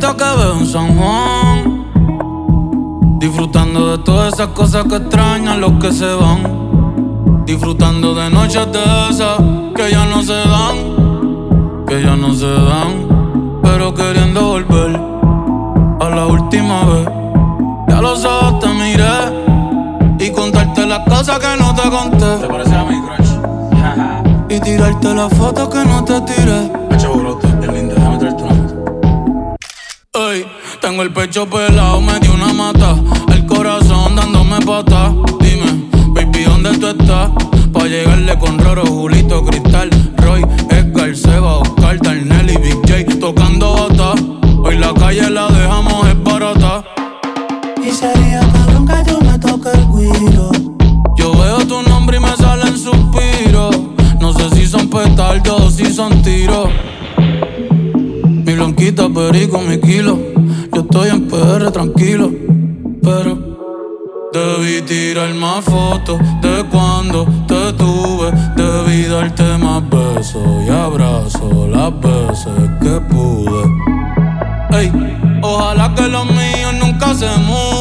que veo en San Juan. Disfrutando de todas esas cosas que extrañan los que se van. Disfrutando de noches de esas que ya no se dan. Que ya no se dan. Pero queriendo volver a la última vez. Ya los ojos te miré y contarte las cosas que no te conté. Te parece a mi crush. y tirarte las fotos que no te tiré. El pecho pelado, me dio una mata. El corazón dándome pata. Dime, baby, ¿dónde tú estás? Pa' llegarle con Roro, Julito, Cristal, Roy, Edgar, Seba, Oscar, Darnell y Big J tocando bata. Hoy la calle la dejamos es barata. Y sería cabrón que yo me toque el guiro. Yo veo tu nombre y me salen suspiros. No sé si son petardos o si son tiros. Mi blanquita perico, mi kilo. Estoy en PR tranquilo, pero debí tirar más fotos de cuando te tuve. Debí darte más besos y abrazos las veces que pude. Ey, ojalá que los míos nunca se mueran